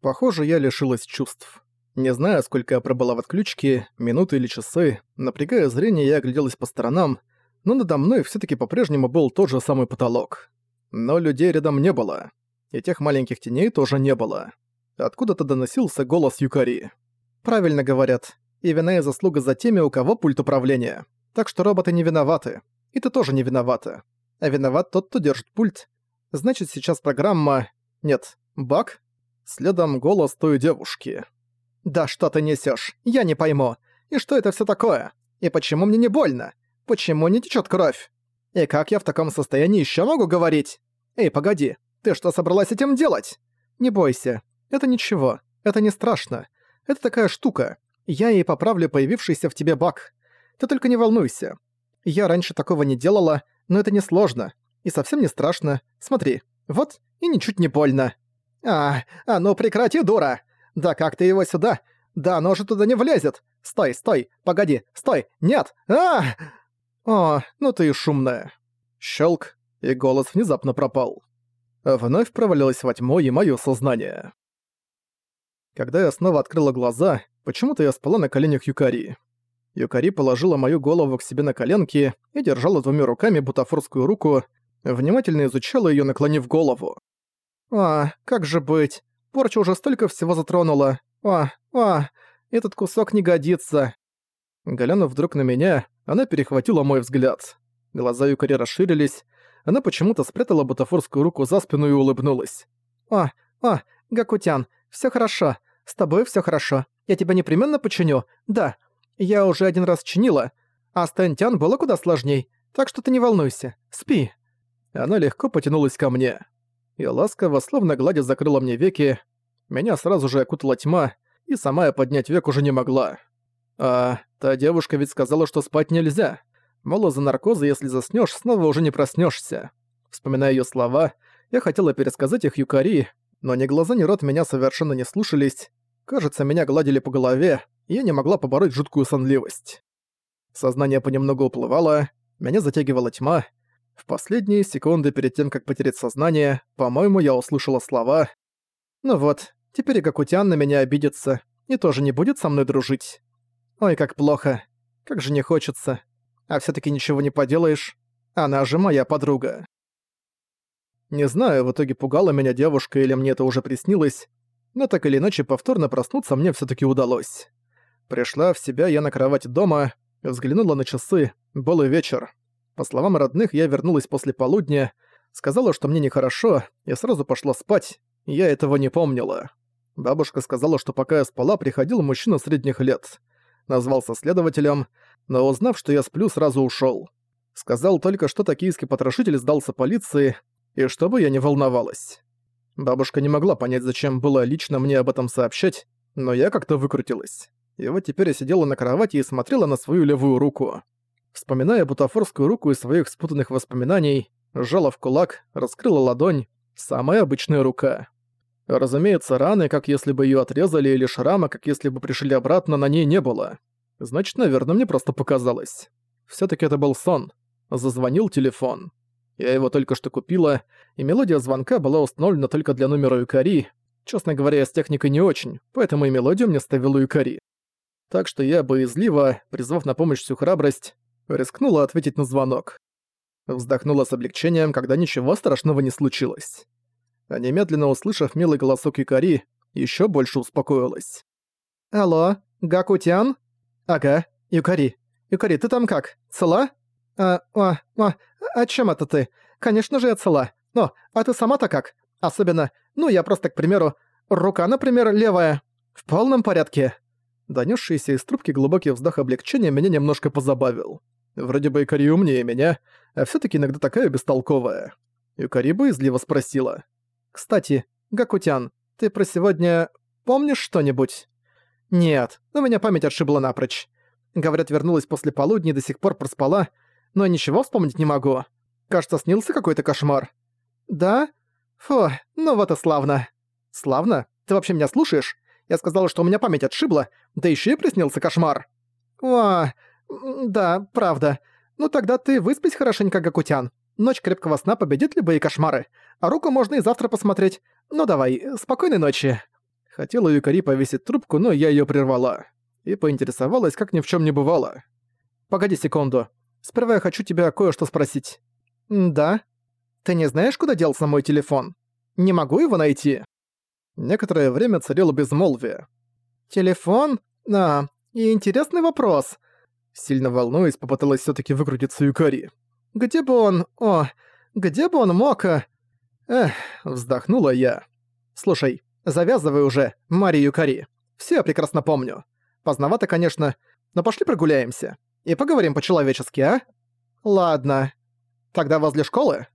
Похоже, я лишилась чувств. Не знаю, сколько я пробыла в отключке, минуты или часы, напрягая зрение, я огляделась по сторонам, но надо мной все таки по-прежнему был тот же самый потолок. Но людей рядом не было. И тех маленьких теней тоже не было. Откуда-то доносился голос Юкари. «Правильно говорят. И вина и заслуга за теми, у кого пульт управления. Так что роботы не виноваты. И ты тоже не виновата. А виноват тот, кто держит пульт. Значит, сейчас программа... Нет, баг? Следом голос той девушки. «Да что ты несешь? Я не пойму. И что это все такое? И почему мне не больно? Почему не течет кровь? И как я в таком состоянии еще могу говорить? Эй, погоди, ты что собралась этим делать? Не бойся, это ничего, это не страшно. Это такая штука. Я ей поправлю появившийся в тебе баг. Ты только не волнуйся. Я раньше такого не делала, но это не сложно. И совсем не страшно. Смотри, вот, и ничуть не больно. А, а ну прекрати, дура! Да как ты его сюда? Да оно же туда не влезет! Стой, стой, погоди, стой, нет! а О, ну ты и шумная. Щелк, и голос внезапно пропал. Вновь провалилось во тьму и моё сознание. Когда я снова открыла глаза, почему-то я спала на коленях Юкари. Юкари положила мою голову к себе на коленки и держала двумя руками бутафорскую руку, внимательно изучала её, наклонив голову. «А, как же быть? Порча уже столько всего затронула. А, а, этот кусок не годится». Глянув вдруг на меня, она перехватила мой взгляд. Глаза Юкари расширились, она почему-то спрятала бутафорскую руку за спину и улыбнулась. «А, а, Гакутян, всё хорошо. С тобой всё хорошо. Я тебя непременно починю. Да, я уже один раз чинила. А с Тентян было куда сложней. Так что ты не волнуйся. Спи». Она легко потянулась ко мне. И ласково, словно гладя, закрыла мне веки. Меня сразу же окутала тьма, и сама я поднять век уже не могла. А та девушка ведь сказала, что спать нельзя. Мол, за наркоза, если заснёшь, снова уже не проснёшься. Вспоминая её слова, я хотела пересказать их Юкари, но ни глаза, ни рот меня совершенно не слушались. Кажется, меня гладили по голове, и я не могла побороть жуткую сонливость. Сознание понемногу уплывало, меня затягивала тьма. В последние секунды перед тем, как потерять сознание, по-моему, я услышала слова «Ну вот, теперь и Гакутян на меня обидится и тоже не будет со мной дружить. Ой, как плохо, как же не хочется. А всё таки ничего не поделаешь, она же моя подруга». Не знаю, в итоге пугала меня девушка или мне это уже приснилось, но так или иначе повторно проснуться мне всё таки удалось. Пришла в себя я на кровать дома, взглянула на часы, был и вечер. По словам родных, я вернулась после полудня, сказала, что мне нехорошо, и сразу пошла спать, я этого не помнила. Бабушка сказала, что пока я спала, приходил мужчина средних лет. Назвался следователем, но узнав, что я сплю, сразу ушёл. Сказал только, что токийский потрошитель сдался полиции, и чтобы я не волновалась. Бабушка не могла понять, зачем было лично мне об этом сообщать, но я как-то выкрутилась. И вот теперь я сидела на кровати и смотрела на свою левую руку. Вспоминая бутафорскую руку из своих спутанных воспоминаний, сжала в кулак, раскрыла ладонь. Самая обычная рука. Разумеется, раны, как если бы её отрезали, или шрама, как если бы пришли обратно, на ней не было. Значит, наверное, мне просто показалось. Всё-таки это был сон. Зазвонил телефон. Я его только что купила, и мелодия звонка была установлена только для номера Юкари. Честно говоря, я с техникой не очень, поэтому и мелодию мне ставила Юкари. Так что я боязливо, призвав на помощь всю храбрость, рискнула ответить на звонок. Вздохнула с облегчением, когда ничего страшного не случилось. А немедленно услышав милый голосок Юкари, ещё больше успокоилась. «Алло, Гакутян?» «Ага, Юкари. Юкари, ты там как? Цела?» «А, а, а, о чем это ты? Конечно же я цела. Но, а ты сама-то как? Особенно, ну я просто, к примеру, рука, например, левая. В полном порядке». Донесшийся из трубки глубокий вздох облегчения меня немножко позабавил. Вроде бы Икари умнее меня, а все таки иногда такая бестолковая. Икари боязливо спросила. «Кстати, Гакутян, ты про сегодня помнишь что-нибудь?» «Нет, у меня память отшибла напрочь. Говорят, вернулась после полудня и до сих пор проспала, но ничего вспомнить не могу. Кажется, снился какой-то кошмар». «Да? Фу, ну вот и славно». «Славно? Ты вообще меня слушаешь? Я сказала, что у меня память отшибла, да еще и приснился кошмар». «О, да, правда. Ну тогда ты выспись хорошенько, Гакутян. Ночь крепкого сна победит любые кошмары. А руку можно и завтра посмотреть. Ну давай, спокойной ночи». Хотела Юкари повесить трубку, но я её прервала. И поинтересовалась, как ни в чём не бывало. «Погоди секунду. Сперва я хочу тебя кое-что спросить». «Да? Ты не знаешь, куда делся мой телефон? Не могу его найти?» Некоторое время царило безмолвие. «Телефон? А, и интересный вопрос». Сильно волнуясь, попыталась всё-таки выкрутиться Юкари. «Где бы он... О, где бы он мог...» а?» Эх, вздохнула я. «Слушай, завязывай уже, Мария Юкари. Все я прекрасно помню. Поздновато, конечно, но пошли прогуляемся. И поговорим по-человечески, а? Ладно. Тогда возле школы?»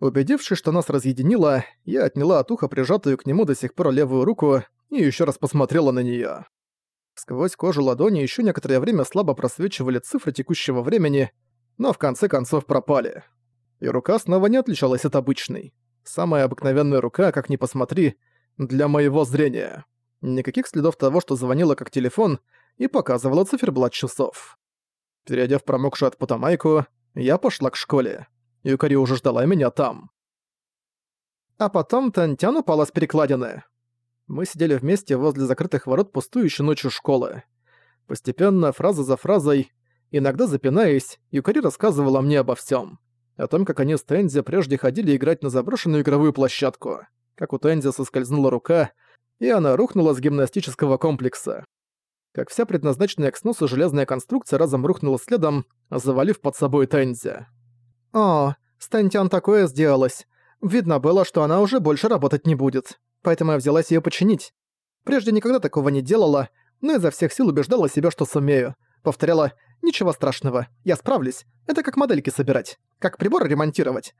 Убедившись, что нас разъединило, я отняла от уха прижатую к нему до сих пор левую руку и еще раз посмотрела на нее. Сквозь кожу ладони еще некоторое время слабо просвечивали цифры текущего времени, но в конце концов пропали. И рука снова не отличалась от обычной. Самая обыкновенная рука, как ни посмотри, для моего зрения. Никаких следов того, что звонила как телефон и показывала циферблат часов. Перейдя в промокшую от пота майку, я пошла к школе. Юкари уже ждала меня там. А потом Тантян упала с перекладины. Мы сидели вместе возле закрытых ворот пустующей ночью школы. Постепенно, фраза за фразой, иногда запинаясь, Юкари рассказывала мне обо всем. О том, как они с Тензи прежде ходили играть на заброшенную игровую площадку. Как у Тензи соскользнула рука, и она рухнула с гимнастического комплекса. Как вся предназначенная к сносу железная конструкция разом рухнула следом, завалив под собой Тензи. «О, с Тентян такое сделалось. Видно было, что она уже больше работать не будет. Поэтому я взялась её починить. Прежде никогда такого не делала, но изо всех сил убеждала себя, что сумею. Повторяла «Ничего страшного, я справлюсь. Это как модельки собирать, как приборы ремонтировать».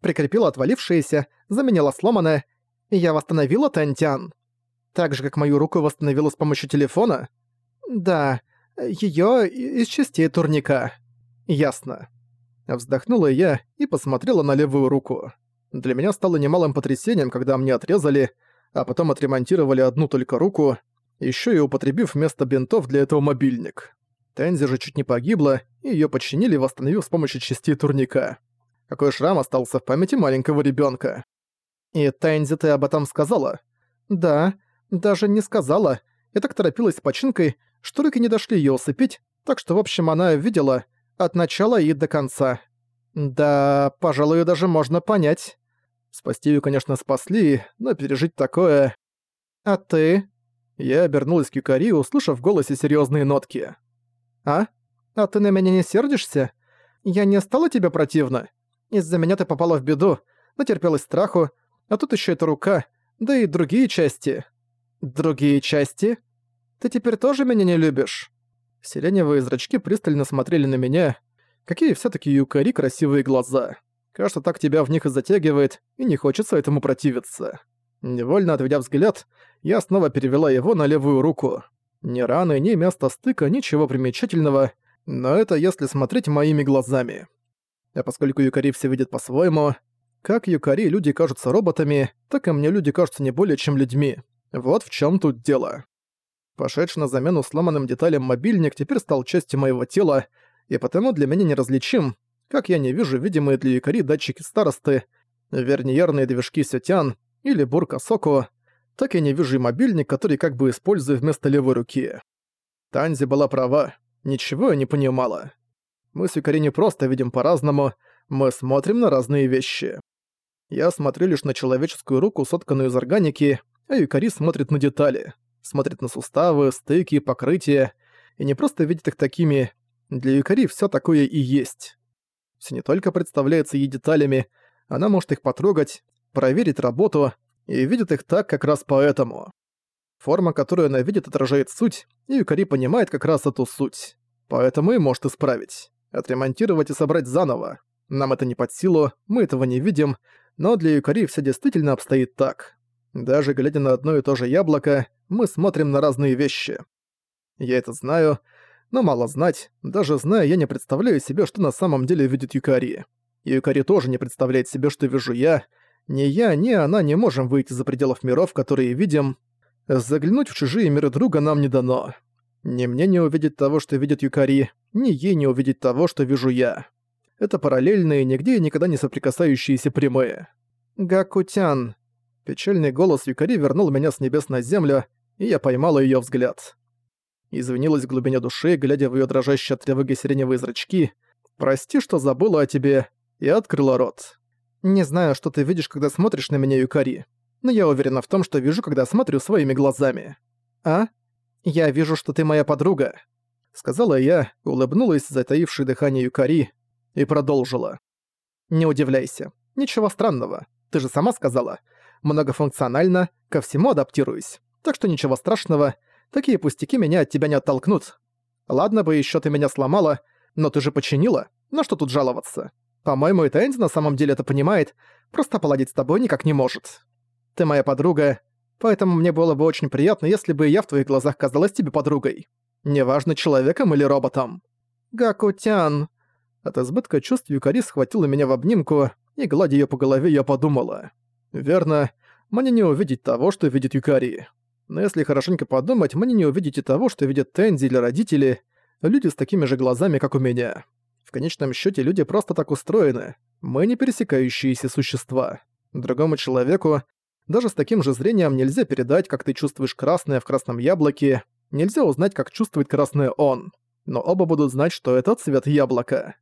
Прикрепила отвалившееся, заменила сломанное, и я восстановила Тентян. Так же, как мою руку восстановила с помощью телефона? Да, её из частей турника. Ясно. Вздохнула я и посмотрела на левую руку. Для меня стало немалым потрясением, когда мне отрезали, а потом отремонтировали одну только руку, еще и употребив вместо бинтов для этого мобильник. Тензи же чуть не погибла, и её починили, восстановив с помощью частей турника. Какой шрам остался в памяти маленького ребёнка. «И Тензи ты об этом сказала?» «Да, даже не сказала. Я так торопилась с починкой, что руки не дошли её усыпить, так что, в общем, она видела, от начала и до конца. Да, пожалуй, даже можно понять. Спасти ее, конечно, спасли, но пережить такое... А ты? Я обернулась к Юкари, услышав в голосе серьезные нотки. А? А ты на меня не сердишься? Я не стала тебе противна? Из-за меня ты попала в беду, натерпелась страху, а тут еще эта рука, да и другие части. Другие части? Ты теперь тоже меня не любишь? Сиреневые зрачки пристально смотрели на меня. Какие все таки юкари красивые глаза. Кажется, так тебя в них и затягивает, и не хочется этому противиться. Невольно отведя взгляд, я снова перевела его на левую руку. Ни раны, ни места стыка, ничего примечательного, но это если смотреть моими глазами. А поскольку юкари все видят по-своему, как юкари люди кажутся роботами, так и мне люди кажутся не более чем людьми. Вот в чем тут дело. Пошедший на замену сломанным деталям мобильник теперь стал частью моего тела, и потому для меня неразличим, как я не вижу видимые для якори датчики старосты, верниерные движки сетян или бурка соку, так я не вижу и мобильник, который как бы использую вместо левой руки. Танзи была права, ничего я не понимала. Мы с Юкари не просто видим по-разному, мы смотрим на разные вещи. Я смотрю лишь на человеческую руку, сотканную из органики, а Юкари смотрит на детали смотрит на суставы, стыки, покрытия, и не просто видит их такими, для Юкари все такое и есть. Не только представляется ей деталями, она может их потрогать, проверить работу, и видит их так как раз поэтому. Форма, которую она видит, отражает суть, и Юкари понимает как раз эту суть. Поэтому и может исправить. Отремонтировать и собрать заново. Нам это не под силу, мы этого не видим, но для Юкари все действительно обстоит так. Даже глядя на одно и то же яблоко, мы смотрим на разные вещи. Я это знаю, но мало знать, даже зная, я не представляю себе, что на самом деле видит Юкари. Юкари тоже не представляет себе, что вижу я. Ни я, ни она не можем выйти за пределов миров, которые видим. Заглянуть в чужие миры друга нам не дано. Ни мне не увидеть того, что видит Юкари, ни ей не увидеть того, что вижу я. Это параллельные, нигде и никогда не соприкасающиеся прямые. «Гакутян», Печальный голос Юкари вернул меня с небес на землю, и я поймала её взгляд. Извинилась в глубине души, глядя в её дрожащие от тревоги сиреневые зрачки. «Прости, что забыла о тебе», и открыла рот. «Не знаю, что ты видишь, когда смотришь на меня, Юкари, но я уверена в том, что вижу, когда смотрю своими глазами». «А? Я вижу, что ты моя подруга», — сказала я, улыбнулась, затаившей дыхание Юкари, и продолжила. «Не удивляйся. Ничего странного. Ты же сама сказала. Многофункционально, ко всему адаптируюсь. Так что ничего страшного. Такие пустяки меня от тебя не оттолкнут. Ладно бы еще ты меня сломала, но ты же починила. На что тут жаловаться? По-моему, и Тэнди на самом деле это понимает, просто поладить с тобой никак не может. Ты моя подруга, поэтому мне было бы очень приятно, если бы я в твоих глазах казалась тебе подругой. Неважно, человеком или роботом. Гакутян. От избытка чувств Юкари схватила меня в обнимку, и, гладя её по голове, я подумала. Верно, мне не увидеть того, что видит Юкари. Но если хорошенько подумать, мне не увидеть и того, что видят Тензи или родители, люди с такими же глазами, как у меня. В конечном счете люди просто так устроены. Мы не пересекающиеся существа. Другому человеку даже с таким же зрением нельзя передать, как ты чувствуешь красное в красном яблоке, нельзя узнать, как чувствует красное он. Но оба будут знать, что это цвет яблока.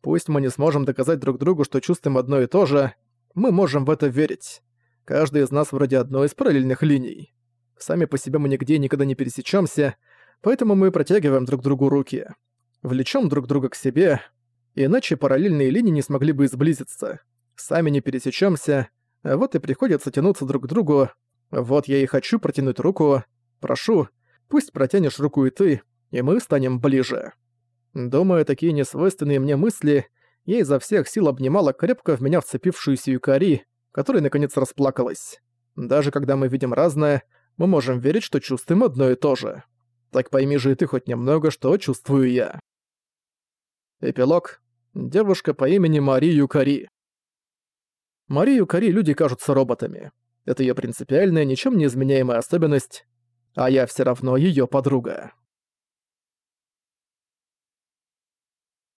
Пусть мы не сможем доказать друг другу, что чувствуем одно и то же, мы можем в это верить. Каждый из нас вроде одной из параллельных линий. Сами по себе мы нигде никогда не пересечемся, поэтому мы протягиваем друг другу руки. Влечем друг друга к себе, иначе параллельные линии не смогли бы сблизиться. Сами не пересечемся, а вот и приходится тянуться друг к другу. Вот я и хочу протянуть руку. Прошу, пусть протянешь руку и ты, и мы станем ближе. Думаю, такие несвойственные мне мысли, я изо всех сил обнимала крепко в меня вцепившуюся Юкари, которая наконец расплакалась. Даже когда мы видим разное, мы можем верить, что чувствуем одно и то же. Так пойми же и ты хоть немного, что чувствую я. Эпилог. Девушка по имени Мари Юкари. Мари Юкари люди кажутся роботами. Это ее принципиальная, ничем не изменяемая особенность, а я все равно ее подруга.